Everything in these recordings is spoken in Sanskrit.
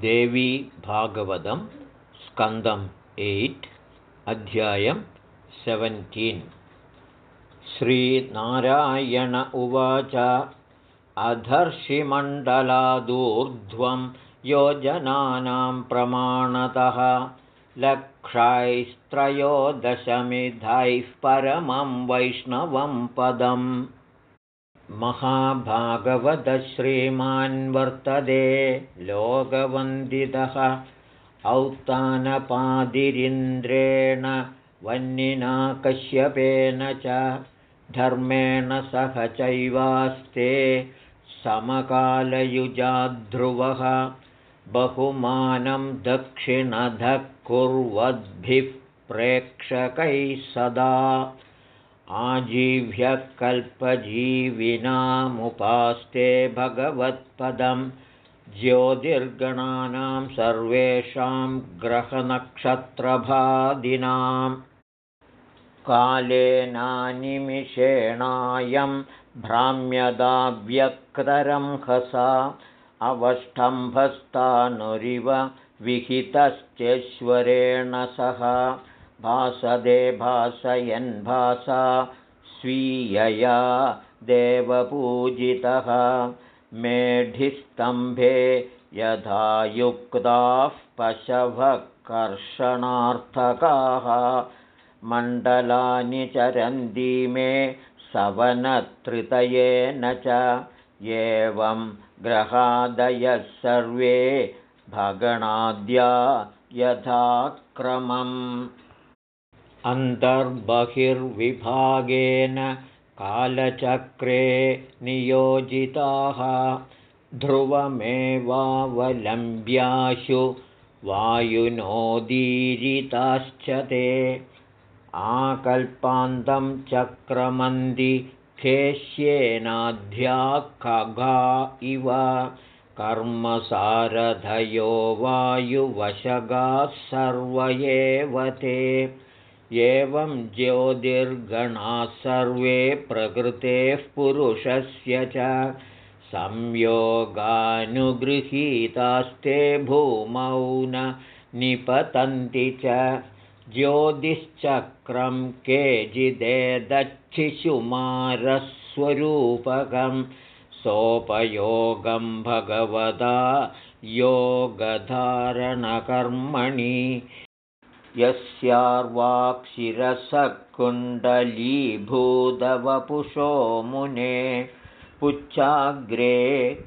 देवी भागवतं स्कन्दम् एय्ट् अध्यायं सेवेन्टीन्। श्रीनारायण उवाच अधर्षिमण्डलादूर्ध्वं योजनानां प्रमाणतः लक्षायस्त्रयोदशमिधैः परमं वैष्णवं पदम् महाभागवतश्रीमान् वर्तते लोकवन्दितः औत्तानपादिरिन्द्रेण वह्निना कश्यपेन च धर्मेण सह चैवास्ते समकालयुजाध्रुवः बहुमानं दक्षिणधः कुर्वद्भिः प्रेक्षकैः सदा आजीव्यः कल्पजीविनामुपास्ते भगवत्पदं ज्योतिर्गणानां सर्वेषां ग्रहनक्षत्रभादिनां। कालेनानिमिषेणायं भ्राम्यदाव्यक्तरं हसा अवष्टम्भस्तानुरिव विहितश्चेश्वरेण सह भासदे भासयन् भासा स्वीयया देवपूजितः। मेढिस्तम्भे यथा युक्ताः पशवः कर्षणार्थकाः मण्डलानि चरन्ति मे सवनत्रितयेन च। एवं ग्रहादयः सर्वे भगणाद्या यथाक्रमम् अन्तर्बहिर्विभागेन कालचक्रे नियोजिताः ध्रुवमेवावलम्ब्याशु वायुनोदीरिताश्च ते। आकल्पान्तं चक्रमन्दि खेष्येनाध्या खगा इव। कर्मसारथयो वायुवशगाः सर्व एव ते एवं ज्योतिर्गणाः सर्वे प्रकृतेः पुरुषस्य च संयोगानुगृहीतास्ते भूमौ न निपतन्ति च। ज्योतिश्चक्रं केचिदेदच्छिशुमारस्वरूपकं सोपयोगं भगवता योगधारणकर्मणि यस्यार्वाक्शिरसकुण्डलीभूतवपुषो मुने पुच्छाग्रे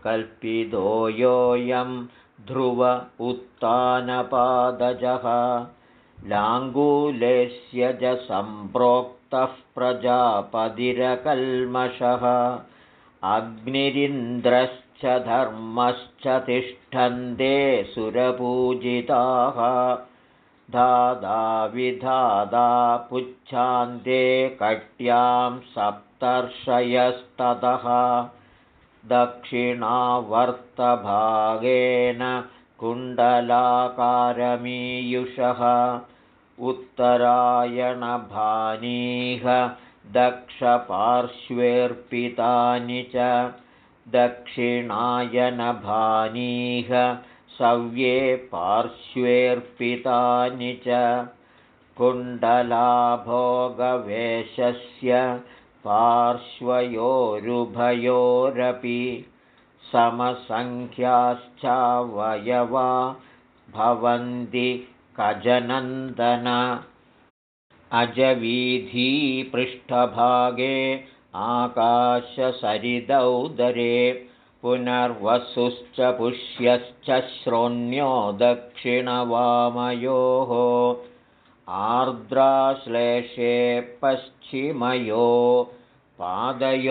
कल्पितोऽयं ध्रुव उत्तानपादजः लाङ्गूलेस्य च सम्प्रोक्तः प्रजापतिरकल्मषः अग्निरिन्द्रश्च धर्मश्च तिष्ठन्ते सुरपूजिताः विधादा पुच्छान्ते कट्यां सप्तर्षयस्ततः। दक्षिणावर्तभागेन कुण्डलाकारमीयुषः। उत्तरायणभानीह दक्षपार्श्वेऽर्पितानि च। दक्षिणायनभानीह सव्ये पार्श्वेऽर्पितानि च कुण्डलाभोगवेशस्य पार्श्वयोरुभयोरपि समसङ्ख्याश्चावयवा भवन्ति कजनन्दन। अजवीधीपृष्ठभागे आकाशसरिदौदरे पुनर्वसुश्च पुष्यश्च श्रोण्यो दक्षिणवामयोः आर्द्राश्लेषे पश्चिमयो पादयोर्दक्षवामयोः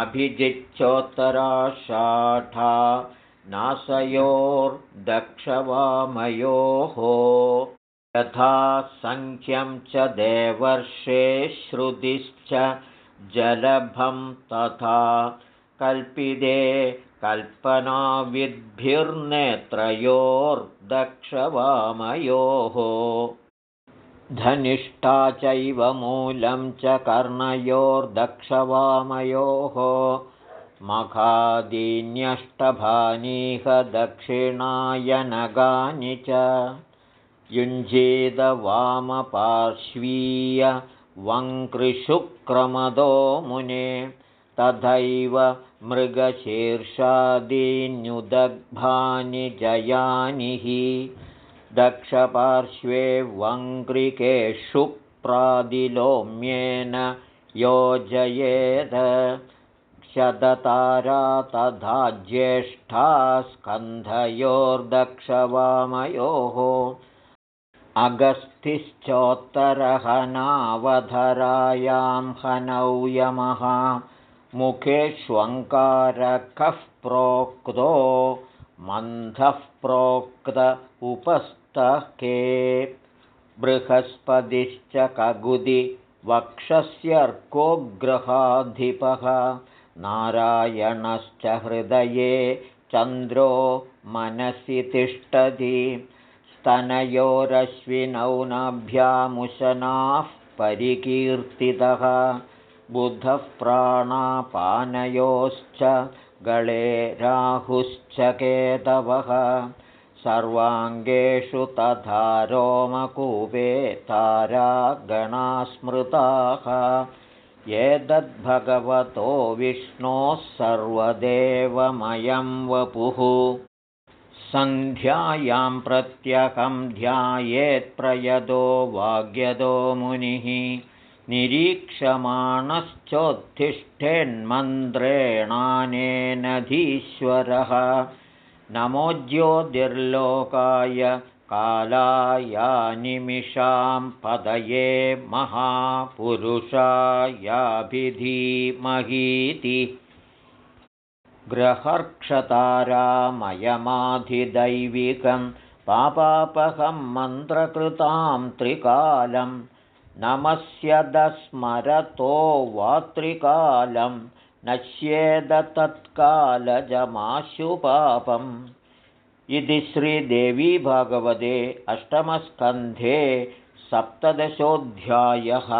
अभिजिच्छोत्तराषाढा नासयोर्दक्षवामयोः यथा सङ्ख्यं च देवर्षे श्रुतिश्च जलभं तथा कल्पिते कल्पनाविद्भिर्नेत्रयोर्दक्षवामयोः। धनिष्ठा चैव मूलं च कर्णयोर्दक्षवामयोः। मखादीन्यष्टभानीह दक्षिणायनगानि च। युञ्जेदवामपार्श्वीय वङ्कृशुक्रमदो मुने तथैव मृगशीर्षादीन्युदग्भानि जयानि हि। दक्षपार्श्वे वङ्क्रिकेषु प्रादिलोम्येन योजयेद। शततारा तथा ज्येष्ठा स्कन्धयोर्दक्षवामयोः अगस्तिश्चोत्तरहनावधरायां हनौ यमः। मुखेष्वङ्कारकः प्रोक्तो मन्थः प्रोक्त उपस्तके बृहस्पतिश्च कगुदि वक्षस्यर्कोग्रहाधिपः। नारायणश्च हृदये चन्द्रो मनसि तिष्ठति स्तनयोरश्विनौ नाभ्यामुशनाः परिकीर्तितः। बुधः प्राणापानयोश्च गळे राहुश्च केतवः। सर्वाङ्गेषु तथा रोमकूपे तारागणा स्मृताः एतद्भगवतो विष्णोः सर्वदेवमयं वपुः सन्ध्यायां प्रत्यकं ध्यायेत्प्रयदो वाग्यदो मुनिः। निरीक्षमाणश्चोत्तिष्ठेन्मन्त्रेणानेनधीश्वरः। नमो ज्योतिर्लोकाय कालायानिमिषां पदये महापुरुषायाभिधीमहीति ग्रहर्क्षतारामयमाधिदैविकं पापापहं मन्त्रकृतां त्रिकालं नमस्यदस्मरतो वा त्रिकालं नश्येद तत्कालजमाशुपापम्। इति श्रीदेवी भगवते अष्टमस्कन्धे सप्तदशोऽध्यायः